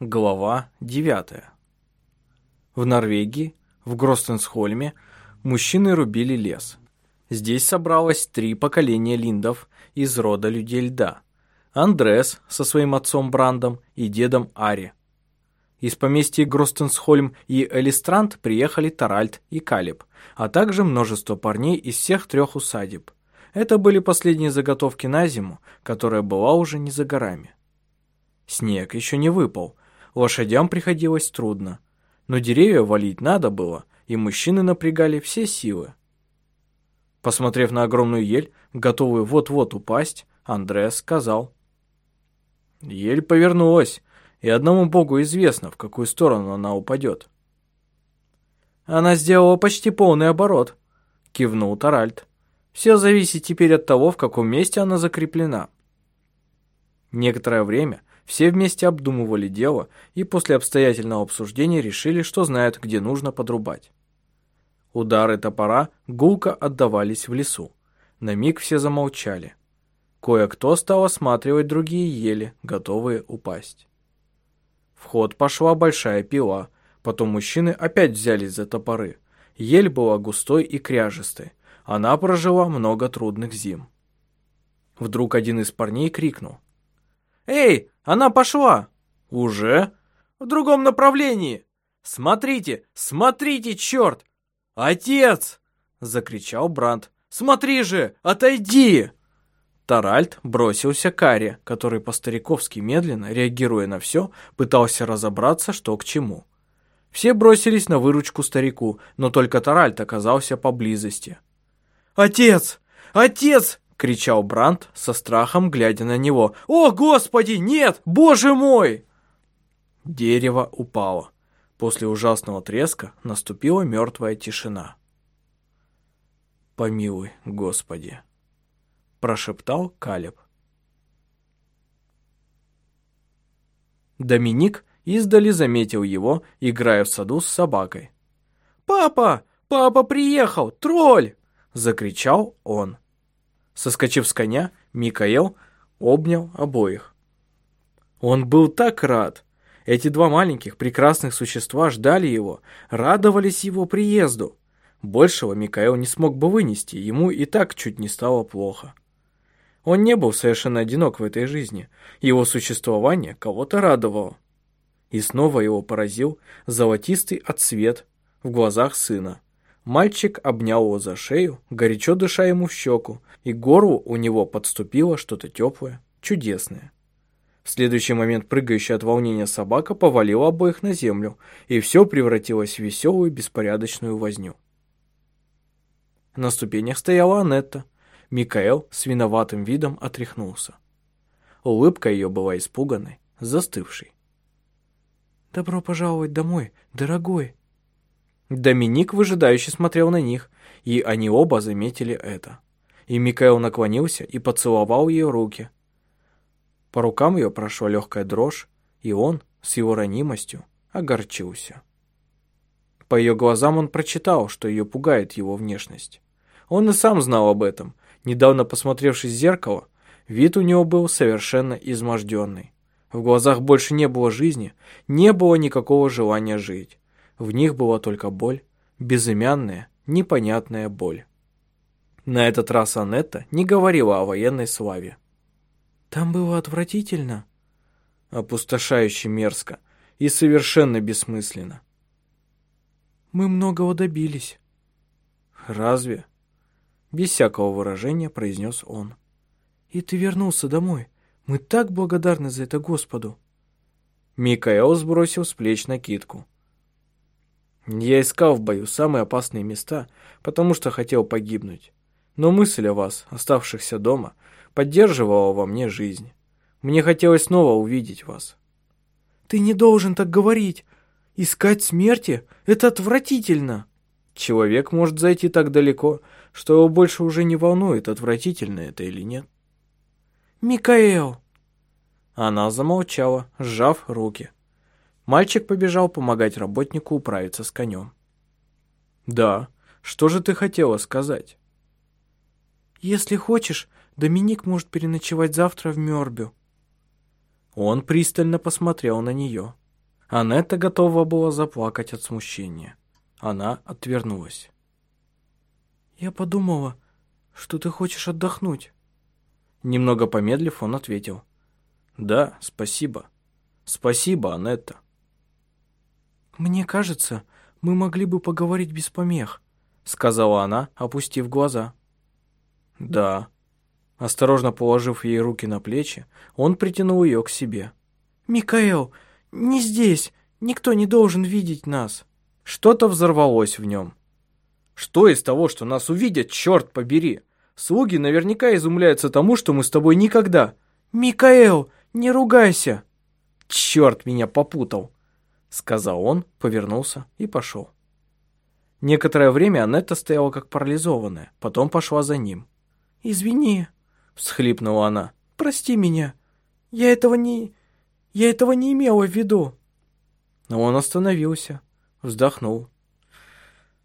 Глава 9. В Норвегии, в Гростенсхольме, мужчины рубили лес. Здесь собралось три поколения линдов из рода людей льда. Андрес со своим отцом Брандом и дедом Ари. Из поместья Гростенсхольм и Элистранд приехали Таральд и Калиб, а также множество парней из всех трех усадеб. Это были последние заготовки на зиму, которая была уже не за горами. Снег еще не выпал, Лошадям приходилось трудно. Но деревья валить надо было, и мужчины напрягали все силы. Посмотрев на огромную ель, готовую вот-вот упасть, Андреас сказал. Ель повернулась, и одному богу известно, в какую сторону она упадет. «Она сделала почти полный оборот», — кивнул Таральд. «Все зависит теперь от того, в каком месте она закреплена». Некоторое время все вместе обдумывали дело и после обстоятельного обсуждения решили, что знают, где нужно подрубать. Удары топора гулко отдавались в лесу. На миг все замолчали. Кое-кто стал осматривать другие ели, готовые упасть. В ход пошла большая пила, потом мужчины опять взялись за топоры. Ель была густой и кряжестой. Она прожила много трудных зим. Вдруг один из парней крикнул. «Эй, она пошла!» «Уже?» «В другом направлении!» «Смотрите, смотрите, черт!» «Отец!» — закричал Бранд. «Смотри же, отойди!» Таральд бросился к Аре, который по-стариковски медленно, реагируя на все, пытался разобраться, что к чему. Все бросились на выручку старику, но только Таральд оказался поблизости. «Отец! Отец! — кричал Бранд со страхом, глядя на него. «О, Господи, нет! Боже мой!» Дерево упало. После ужасного треска наступила мертвая тишина. «Помилуй, Господи!» — прошептал Калеб. Доминик издали заметил его, играя в саду с собакой. «Папа! Папа приехал! Тролль!» — закричал он. Соскочив с коня, Микаэл обнял обоих. Он был так рад. Эти два маленьких прекрасных существа ждали его, радовались его приезду. Большего Микаэл не смог бы вынести, ему и так чуть не стало плохо. Он не был совершенно одинок в этой жизни, его существование кого-то радовало. И снова его поразил золотистый отсвет в глазах сына. Мальчик обнял его за шею, горячо дыша ему в щеку, и горлу у него подступило что-то теплое, чудесное. В следующий момент прыгающая от волнения собака повалила обоих на землю, и все превратилось в веселую беспорядочную возню. На ступенях стояла Анетта. Микаэл с виноватым видом отряхнулся. Улыбка ее была испуганной, застывшей. «Добро пожаловать домой, дорогой!» Доминик выжидающе смотрел на них, и они оба заметили это. И Микаэл наклонился и поцеловал ее руки. По рукам ее прошла легкая дрожь, и он, с его ранимостью, огорчился. По ее глазам он прочитал, что ее пугает его внешность. Он и сам знал об этом. Недавно посмотревшись в зеркало, вид у него был совершенно изможденный. В глазах больше не было жизни, не было никакого желания жить. В них была только боль, безымянная, непонятная боль. На этот раз Анетта не говорила о военной славе. «Там было отвратительно», опустошающе мерзко и совершенно бессмысленно. «Мы многого добились». «Разве?» Без всякого выражения произнес он. «И ты вернулся домой. Мы так благодарны за это Господу». Микаэл сбросил с плеч накидку. Я искал в бою самые опасные места, потому что хотел погибнуть. Но мысль о вас, оставшихся дома, поддерживала во мне жизнь. Мне хотелось снова увидеть вас. Ты не должен так говорить. Искать смерти — это отвратительно. Человек может зайти так далеко, что его больше уже не волнует, отвратительно это или нет. Микаэл! Она замолчала, сжав руки. Мальчик побежал помогать работнику управиться с конем. «Да, что же ты хотела сказать?» «Если хочешь, Доминик может переночевать завтра в Мёрбю». Он пристально посмотрел на нее. Анетта готова была заплакать от смущения. Она отвернулась. «Я подумала, что ты хочешь отдохнуть». Немного помедлив, он ответил. «Да, спасибо. Спасибо, Анетта». «Мне кажется, мы могли бы поговорить без помех», сказала она, опустив глаза. «Да». Осторожно положив ей руки на плечи, он притянул ее к себе. «Микаэл, не здесь! Никто не должен видеть нас!» Что-то взорвалось в нем. «Что из того, что нас увидят, черт побери? Слуги наверняка изумляются тому, что мы с тобой никогда...» «Микаэл, не ругайся!» «Черт меня попутал!» Сказал он, повернулся и пошел. Некоторое время Анетта стояла как парализованная, потом пошла за ним. «Извини», — всхлипнула она, — «прости меня. Я этого не... я этого не имела в виду». Но он остановился, вздохнул.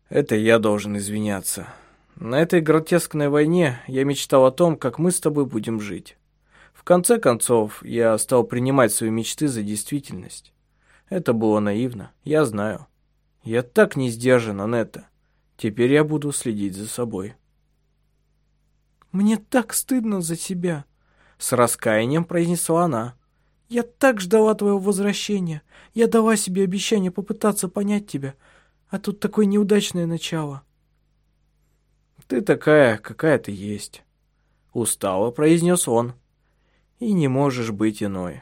«Это я должен извиняться. На этой гротескной войне я мечтал о том, как мы с тобой будем жить. В конце концов, я стал принимать свои мечты за действительность. Это было наивно, я знаю. Я так не сдержан, Анетта. Теперь я буду следить за собой. Мне так стыдно за тебя, с раскаянием произнесла она. Я так ждала твоего возвращения. Я дала себе обещание попытаться понять тебя, а тут такое неудачное начало. Ты такая, какая ты есть, устало произнес он. И не можешь быть иной.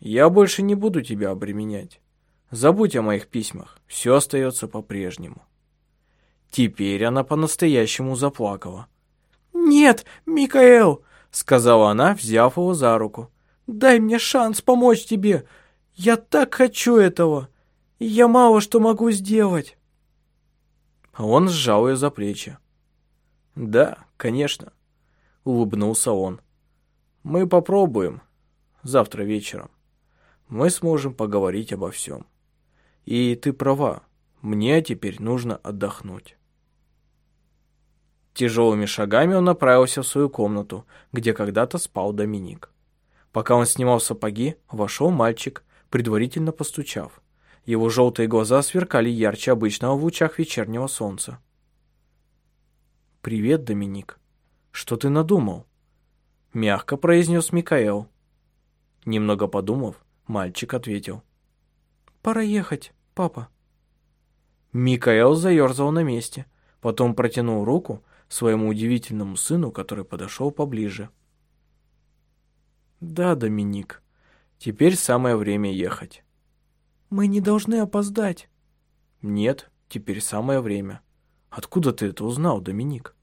Я больше не буду тебя обременять. Забудь о моих письмах, все остается по-прежнему. Теперь она по-настоящему заплакала. «Нет, Микаэл!» — сказала она, взяв его за руку. «Дай мне шанс помочь тебе! Я так хочу этого! Я мало что могу сделать!» Он сжал ее за плечи. «Да, конечно», — улыбнулся он. «Мы попробуем завтра вечером. Мы сможем поговорить обо всем». И ты права, мне теперь нужно отдохнуть. Тяжелыми шагами он направился в свою комнату, где когда-то спал Доминик. Пока он снимал сапоги, вошел мальчик, предварительно постучав. Его желтые глаза сверкали ярче обычного в лучах вечернего солнца. «Привет, Доминик. Что ты надумал?» Мягко произнес Микаэл. Немного подумав, мальчик ответил. Пора ехать, папа. Микаэл заерзал на месте, потом протянул руку своему удивительному сыну, который подошел поближе. «Да, Доминик, теперь самое время ехать». «Мы не должны опоздать». «Нет, теперь самое время. Откуда ты это узнал, Доминик?»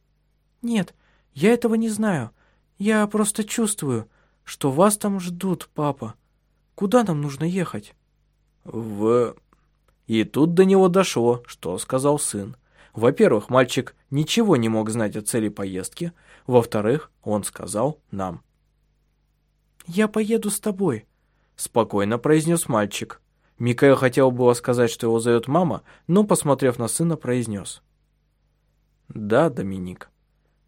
«Нет, я этого не знаю. Я просто чувствую, что вас там ждут, папа. Куда нам нужно ехать?» в... И тут до него дошло, что сказал сын. Во-первых, мальчик ничего не мог знать о цели поездки. Во-вторых, он сказал нам. «Я поеду с тобой», — спокойно произнес мальчик. Микаэл хотел было сказать, что его зовет мама, но, посмотрев на сына, произнес. «Да, Доминик,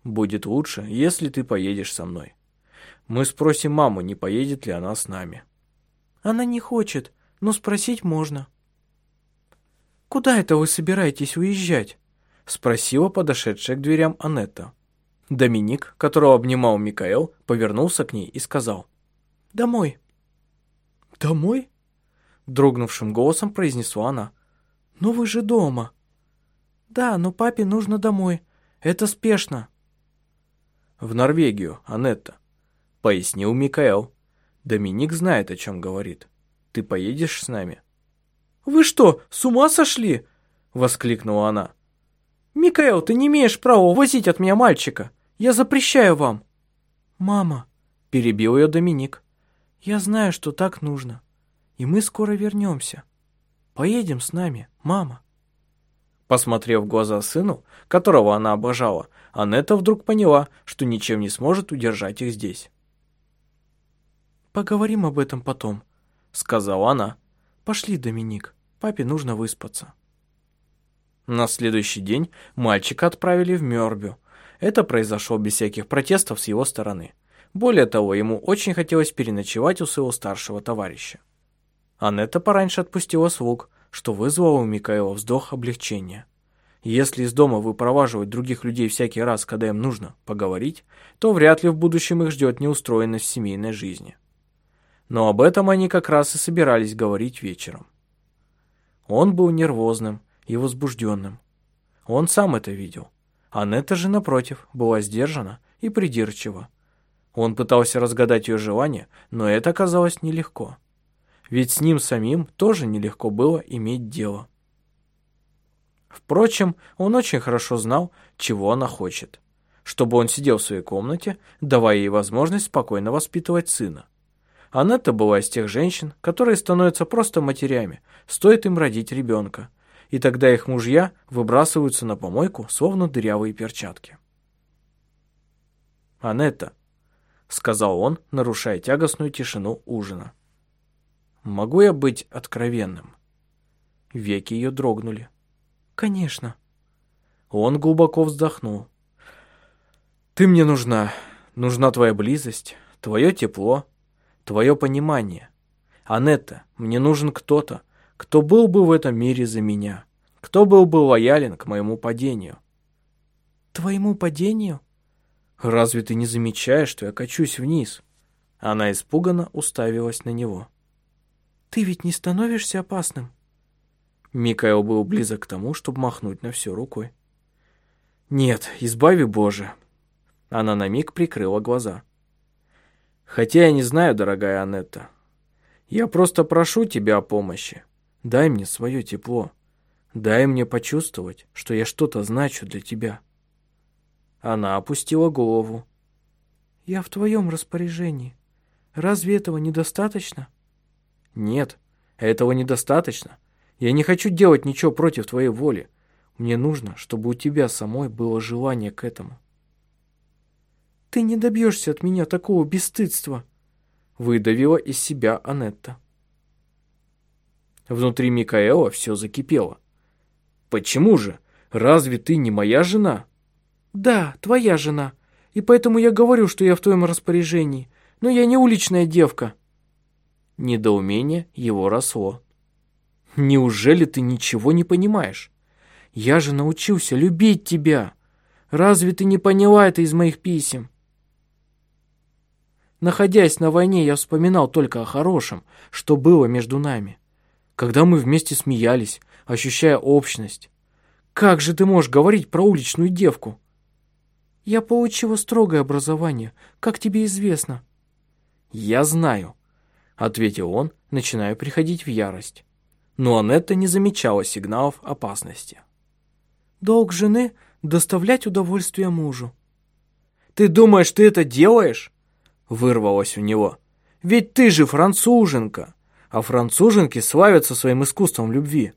будет лучше, если ты поедешь со мной. Мы спросим маму, не поедет ли она с нами». «Она не хочет», но спросить можно». «Куда это вы собираетесь уезжать?» — спросила подошедшая к дверям Анетта. Доминик, которого обнимал Микаэл, повернулся к ней и сказал. «Домой». «Домой?» — дрогнувшим голосом произнесла она. «Но вы же дома». «Да, но папе нужно домой. Это спешно». «В Норвегию, Анетта», — пояснил Микаэл. Доминик знает, о чем говорит. Ты поедешь с нами?» «Вы что, с ума сошли?» — воскликнула она. «Микаэл, ты не имеешь права возить от меня мальчика. Я запрещаю вам». «Мама», — перебил ее Доминик, — «я знаю, что так нужно, и мы скоро вернемся. Поедем с нами, мама». Посмотрев в глаза сыну, которого она обожала, Анетта вдруг поняла, что ничем не сможет удержать их здесь. «Поговорим об этом потом», — сказала она. «Пошли, Доминик, папе нужно выспаться». На следующий день мальчика отправили в Мёрбю. Это произошло без всяких протестов с его стороны. Более того, ему очень хотелось переночевать у своего старшего товарища. Анетта пораньше отпустила слуг, что вызвало у Микаэла вздох облегчения. Если из дома выпроваживать других людей всякий раз, когда им нужно поговорить, то вряд ли в будущем их ждет неустроенность в семейной жизни. Но об этом они как раз и собирались говорить вечером. Он был нервозным и возбужденным. Он сам это видел. Анетта же, напротив, была сдержана и придирчива. Он пытался разгадать ее желание, но это оказалось нелегко. Ведь с ним самим тоже нелегко было иметь дело. Впрочем, он очень хорошо знал, чего она хочет. Чтобы он сидел в своей комнате, давая ей возможность спокойно воспитывать сына. Анетта была из тех женщин, которые становятся просто матерями, стоит им родить ребенка. И тогда их мужья выбрасываются на помойку, словно дырявые перчатки. «Анетта», — сказал он, нарушая тягостную тишину ужина. «Могу я быть откровенным?» Веки ее дрогнули. «Конечно». Он глубоко вздохнул. «Ты мне нужна. Нужна твоя близость, твое тепло, твое понимание. Анетта, мне нужен кто-то, кто был бы в этом мире за меня, кто был бы лоялен к моему падению». «Твоему падению?» «Разве ты не замечаешь, что я качусь вниз?» Она испуганно уставилась на него. «Ты ведь не становишься опасным?» Микаэл был близок к тому, чтобы махнуть на все рукой. «Нет, избави Боже!» Она на миг прикрыла глаза. «Хотя я не знаю, дорогая Анетта. Я просто прошу тебя о помощи. Дай мне свое тепло. Дай мне почувствовать, что я что-то значу для тебя». Она опустила голову. «Я в твоем распоряжении. Разве этого недостаточно?» «Нет, этого недостаточно. Я не хочу делать ничего против твоей воли. Мне нужно, чтобы у тебя самой было желание к этому. Ты не добьешься от меня такого бесстыдства, выдавила из себя Анетта. Внутри Микаэла все закипело. Почему же? Разве ты не моя жена? Да, твоя жена. И поэтому я говорю, что я в твоем распоряжении. Но я не уличная девка. Недоумение его росло. Неужели ты ничего не понимаешь? Я же научился любить тебя. Разве ты не поняла это из моих писем? Находясь на войне, я вспоминал только о хорошем, что было между нами. Когда мы вместе смеялись, ощущая общность. Как же ты можешь говорить про уличную девку? Я получила строгое образование, как тебе известно. Я знаю, ответил он, начиная приходить в ярость но Анетта не замечала сигналов опасности. «Долг жены — доставлять удовольствие мужу». «Ты думаешь, ты это делаешь?» — вырвалось у него. «Ведь ты же француженка, а француженки славятся своим искусством любви».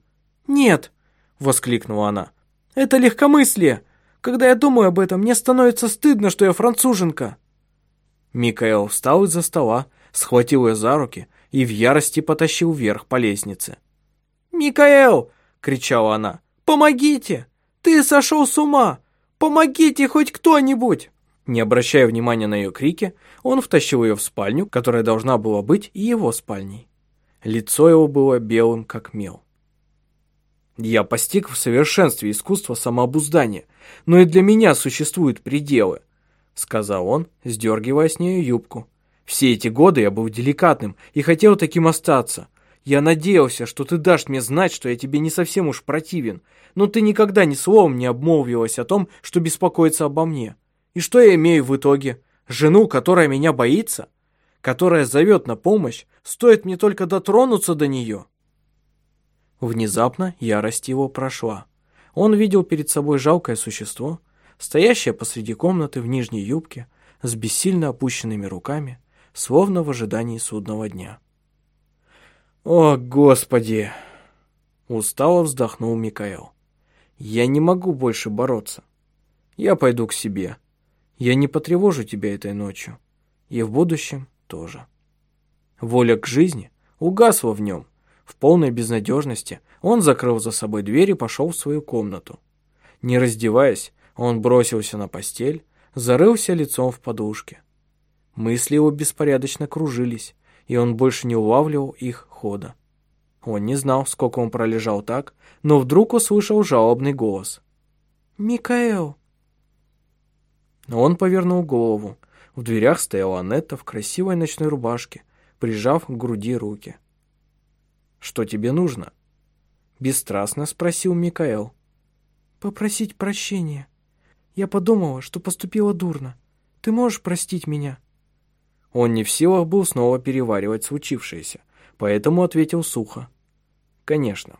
«Нет!» — воскликнула она. «Это легкомыслие. Когда я думаю об этом, мне становится стыдно, что я француженка». Микаэл встал из-за стола, схватил ее за руки и в ярости потащил вверх по лестнице. «Микаэл!» — кричала она. «Помогите! Ты сошел с ума! Помогите хоть кто-нибудь!» Не обращая внимания на ее крики, он втащил ее в спальню, которая должна была быть его спальней. Лицо его было белым, как мел. «Я постиг в совершенстве искусство самообуздания, но и для меня существуют пределы», — сказал он, сдергивая с нее юбку. «Все эти годы я был деликатным и хотел таким остаться, я надеялся, что ты дашь мне знать, что я тебе не совсем уж противен, но ты никогда ни словом не обмолвилась о том, что беспокоится обо мне. И что я имею в итоге? Жену, которая меня боится? Которая зовет на помощь, стоит мне только дотронуться до нее?» Внезапно ярость его прошла. Он видел перед собой жалкое существо, стоящее посреди комнаты в нижней юбке, с бессильно опущенными руками, словно в ожидании судного дня. «О, Господи!» Устало вздохнул Микаэл. «Я не могу больше бороться. Я пойду к себе. Я не потревожу тебя этой ночью. И в будущем тоже». Воля к жизни угасла в нем. В полной безнадежности он закрыл за собой дверь и пошел в свою комнату. Не раздеваясь, он бросился на постель, зарылся лицом в подушке. Мысли его беспорядочно кружились, и он больше не улавливал их хода. Он не знал, сколько он пролежал так, но вдруг услышал жалобный голос. «Микаэл!» Он повернул голову. В дверях стояла Анетта в красивой ночной рубашке, прижав к груди руки. «Что тебе нужно?» Бесстрастно спросил Микаэл. «Попросить прощения. Я подумала, что поступила дурно. Ты можешь простить меня?» Он не в силах был снова переваривать случившееся, поэтому ответил сухо. «Конечно».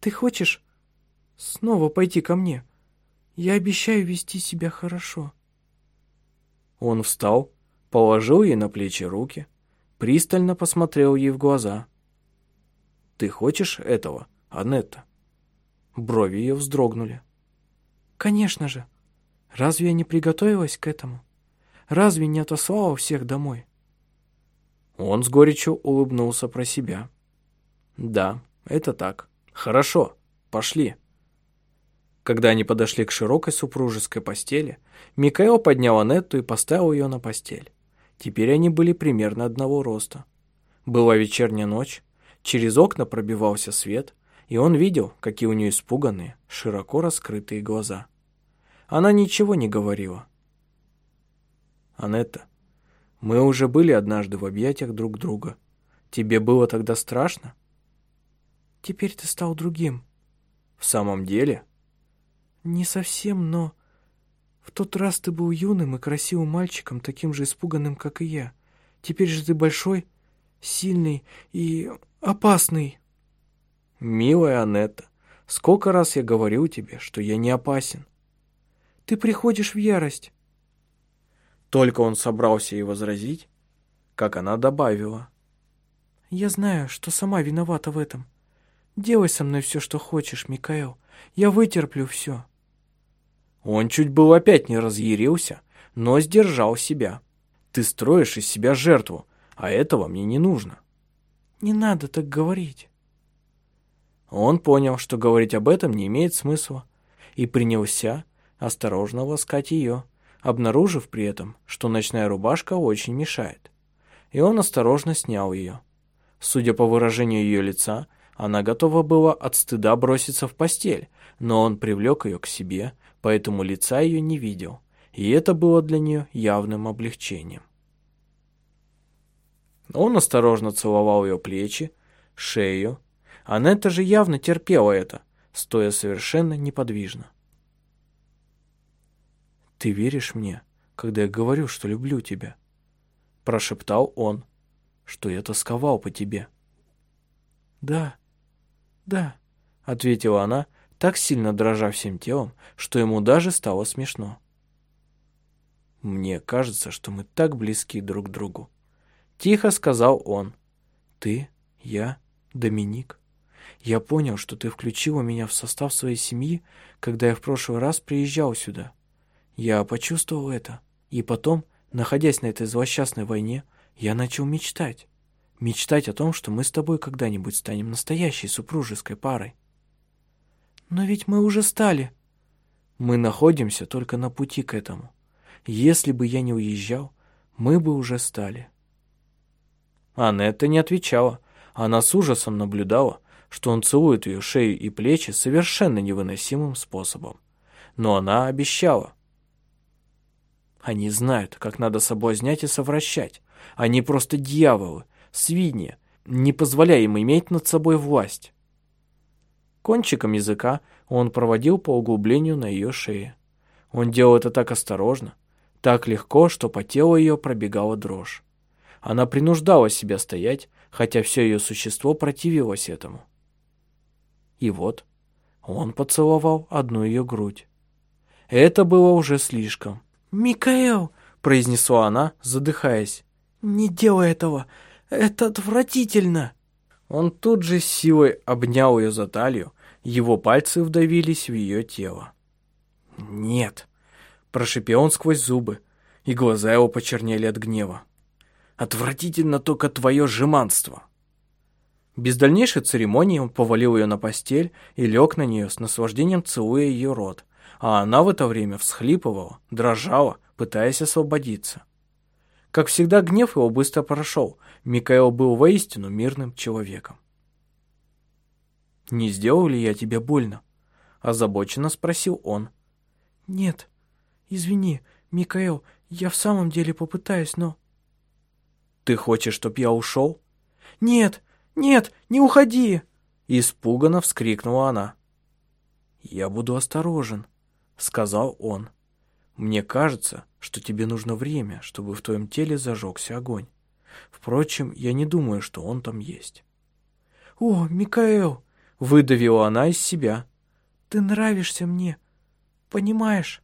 «Ты хочешь снова пойти ко мне? Я обещаю вести себя хорошо». Он встал, положил ей на плечи руки, пристально посмотрел ей в глаза. «Ты хочешь этого, Анетта?» Брови ее вздрогнули. «Конечно же. Разве я не приготовилась к этому? Разве не отослала всех домой?» Он с горечью улыбнулся про себя. «Да, это так. Хорошо, пошли». Когда они подошли к широкой супружеской постели, Микаэл поднял Анетту и поставил ее на постель. Теперь они были примерно одного роста. Была вечерняя ночь, через окна пробивался свет, и он видел, какие у нее испуганные, широко раскрытые глаза. Она ничего не говорила. «Анетта, мы уже были однажды в объятиях друг друга. Тебе было тогда страшно?» «Теперь ты стал другим». «В самом деле?» «Не совсем, но...» «В тот раз ты был юным и красивым мальчиком, таким же испуганным, как и я. Теперь же ты большой, сильный и опасный». «Милая Анетта, сколько раз я говорил тебе, что я не опасен?» «Ты приходишь в ярость». Только он собрался ей возразить, как она добавила. «Я знаю, что сама виновата в этом. Делай со мной все, что хочешь, Микаэл. Я вытерплю все». Он чуть было опять не разъярился, но сдержал себя. Ты строишь из себя жертву, а этого мне не нужно. Не надо так говорить. Он понял, что говорить об этом не имеет смысла, и принялся осторожно ласкать ее, обнаружив при этом, что ночная рубашка очень мешает. И он осторожно снял ее. Судя по выражению ее лица, она готова была от стыда броситься в постель, но он привлек ее к себе, поэтому лица ее не видел, и это было для нее явным облегчением. Он осторожно целовал ее плечи, шею. Анетта же явно терпела это, стоя совершенно неподвижно. «Ты веришь мне, когда я говорю, что люблю тебя?» Прошептал он, что я тосковал по тебе. «Да, да», — ответила она, так сильно дрожа всем телом, что ему даже стало смешно. «Мне кажется, что мы так близки друг к другу», — тихо сказал он. «Ты, я, Доминик. Я понял, что ты включила меня в состав своей семьи, когда я в прошлый раз приезжал сюда. Я почувствовал это, и потом, находясь на этой злосчастной войне, я начал мечтать. Мечтать о том, что мы с тобой когда-нибудь станем настоящей супружеской парой. Но ведь мы уже стали. Мы находимся только на пути к этому. Если бы я не уезжал, мы бы уже стали. Анетта не отвечала. Она с ужасом наблюдала, что он целует ее шею и плечи совершенно невыносимым способом. Но она обещала. Они знают, как надо соблазнять и совращать. Они просто дьяволы, свиньи, не позволяя им иметь над собой власть. Кончиком языка он проводил по углублению на ее шее. Он делал это так осторожно, так легко, что по телу ее пробегала дрожь. Она принуждала себя стоять, хотя все ее существо противилось этому. И вот он поцеловал одну ее грудь. Это было уже слишком. «Микаэл!» — произнесла она, задыхаясь. «Не делай этого! Это отвратительно!» Он тут же силой обнял ее за талию, его пальцы вдавились в ее тело. «Нет!» — прошипел он сквозь зубы, и глаза его почернели от гнева. «Отвратительно только твое жеманство!» Без дальнейшей церемонии он повалил ее на постель и лег на нее с наслаждением целуя ее рот, а она в это время всхлипывала, дрожала, пытаясь освободиться. Как всегда, гнев его быстро прошел. Микаэл был воистину мирным человеком. «Не сделал ли я тебе больно?» Озабоченно спросил он. «Нет, извини, Микаэл, я в самом деле попытаюсь, но...» «Ты хочешь, чтоб я ушел?» «Нет, нет, не уходи!» Испуганно вскрикнула она. «Я буду осторожен», — сказал он. «Мне кажется, что тебе нужно время, чтобы в твоем теле зажегся огонь. Впрочем, я не думаю, что он там есть». «О, Микаэл!» — выдавила она из себя. «Ты нравишься мне, понимаешь?»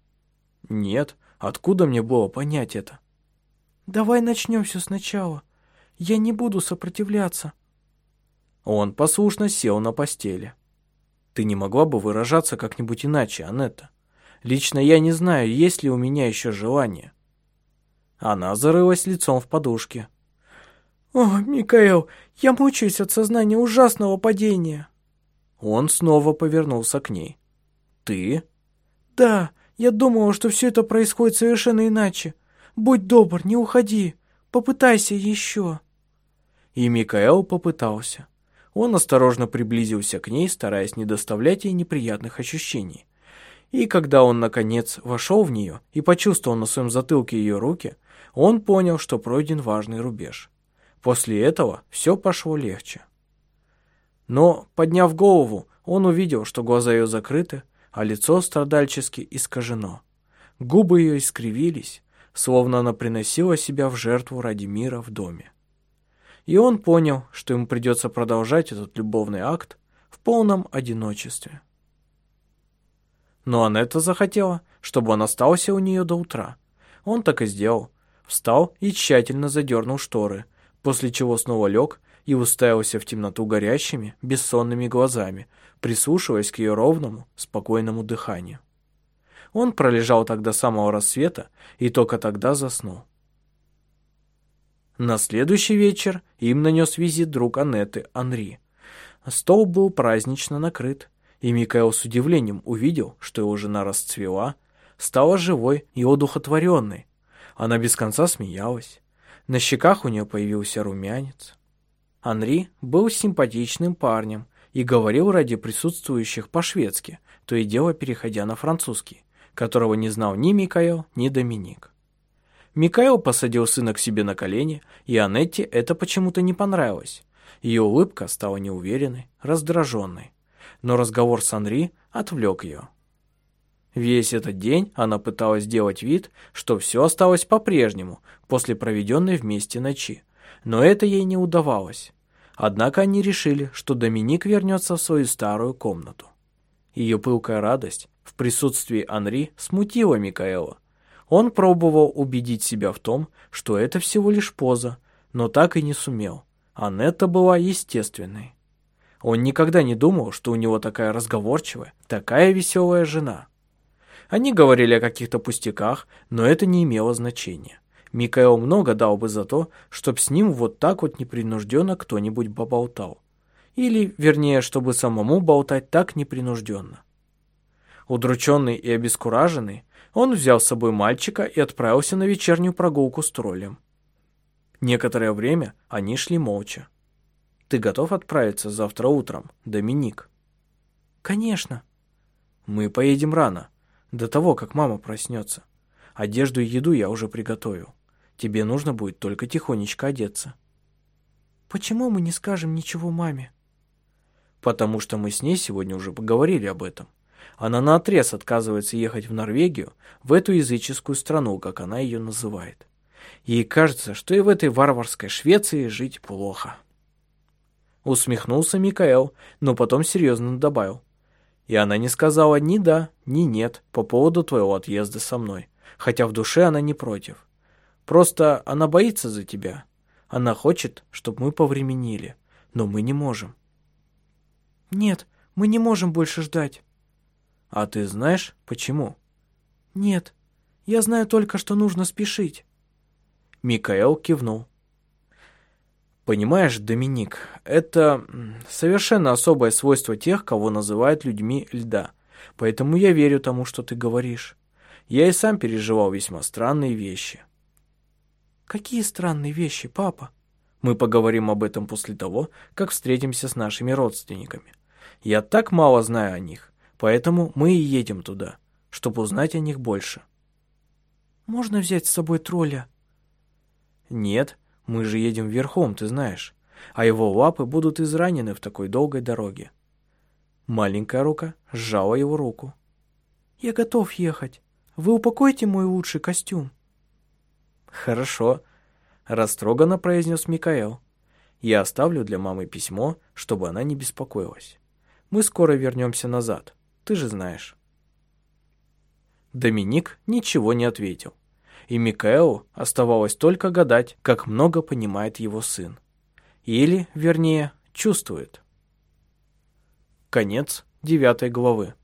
«Нет, откуда мне было понять это?» «Давай начнем все сначала. Я не буду сопротивляться». Он послушно сел на постели. «Ты не могла бы выражаться как-нибудь иначе, Анетта? Лично я не знаю, есть ли у меня еще желание». Она зарылась лицом в подушке. «О, Микаэл, я мучаюсь от сознания ужасного падения». Он снова повернулся к ней. «Ты?» «Да, я думала, что все это происходит совершенно иначе. Будь добр, не уходи. Попытайся еще». И Микаэл попытался. Он осторожно приблизился к ней, стараясь не доставлять ей неприятных ощущений. И когда он, наконец, вошел в нее и почувствовал на своем затылке ее руки, он понял, что пройден важный рубеж. После этого все пошло легче. Но, подняв голову, он увидел, что глаза ее закрыты, а лицо страдальчески искажено. Губы ее искривились, словно она приносила себя в жертву ради мира в доме. И он понял, что ему придется продолжать этот любовный акт в полном одиночестве. Но Анетта захотела, чтобы он остался у нее до утра. Он так и сделал. Встал и тщательно задернул шторы, после чего снова лег и уставился в темноту горящими, бессонными глазами, прислушиваясь к ее ровному, спокойному дыханию. Он пролежал так до самого рассвета и только тогда заснул. На следующий вечер им нанес визит друг Анетты, Анри. Стол был празднично накрыт, и Микаэл с удивлением увидел, что его жена расцвела, стала живой и одухотворенной. Она без конца смеялась. На щеках у нее появился румянец. Анри был симпатичным парнем и говорил ради присутствующих по-шведски, то и дело переходя на французский, которого не знал ни Микаэл, ни Доминик. Микаэл посадил сына к себе на колени, и Анетте это почему-то не понравилось. Ее улыбка стала неуверенной, раздраженной. Но разговор с Анри отвлек ее. Весь этот день она пыталась сделать вид, что все осталось по-прежнему после проведенной вместе ночи, но это ей не удавалось. Однако они решили, что Доминик вернется в свою старую комнату. Ее пылкая радость в присутствии Анри смутила Микаэла. Он пробовал убедить себя в том, что это всего лишь поза, но так и не сумел. Анетта была естественной. Он никогда не думал, что у него такая разговорчивая, такая веселая жена. Они говорили о каких-то пустяках, но это не имело значения. Микаэл много дал бы за то, чтоб с ним вот так вот непринужденно кто-нибудь поболтал. Или, вернее, чтобы самому болтать так непринужденно. Удрученный и обескураженный, он взял с собой мальчика и отправился на вечернюю прогулку с троллем. Некоторое время они шли молча. «Ты готов отправиться завтра утром, Доминик?» «Конечно». «Мы поедем рано до того, как мама проснется. Одежду и еду я уже приготовил. Тебе нужно будет только тихонечко одеться». «Почему мы не скажем ничего маме?» «Потому что мы с ней сегодня уже поговорили об этом. Она наотрез отказывается ехать в Норвегию, в эту языческую страну, как она ее называет. Ей кажется, что и в этой варварской Швеции жить плохо». Усмехнулся Микаэл, но потом серьезно добавил. И она не сказала ни да, ни нет по поводу твоего отъезда со мной, хотя в душе она не против. Просто она боится за тебя. Она хочет, чтобы мы повременили, но мы не можем. Нет, мы не можем больше ждать. А ты знаешь, почему? Нет, я знаю только, что нужно спешить. Микаэл кивнул. Понимаешь, Доминик, это совершенно особое свойство тех, кого называют людьми льда. Поэтому я верю тому, что ты говоришь. Я и сам переживал весьма странные вещи. Какие странные вещи, папа? Мы поговорим об этом после того, как встретимся с нашими родственниками. Я так мало знаю о них, поэтому мы и едем туда, чтобы узнать о них больше. Можно взять с собой тролля? Нет, мы же едем верхом, ты знаешь, а его лапы будут изранены в такой долгой дороге. Маленькая рука сжала его руку. Я готов ехать. Вы упокоите мой лучший костюм. Хорошо, растроганно произнес Микаэл. Я оставлю для мамы письмо, чтобы она не беспокоилась. Мы скоро вернемся назад, ты же знаешь. Доминик ничего не ответил, и Микаэлу оставалось только гадать, как много понимает его сын. Или, вернее, чувствует. Конец девятой главы.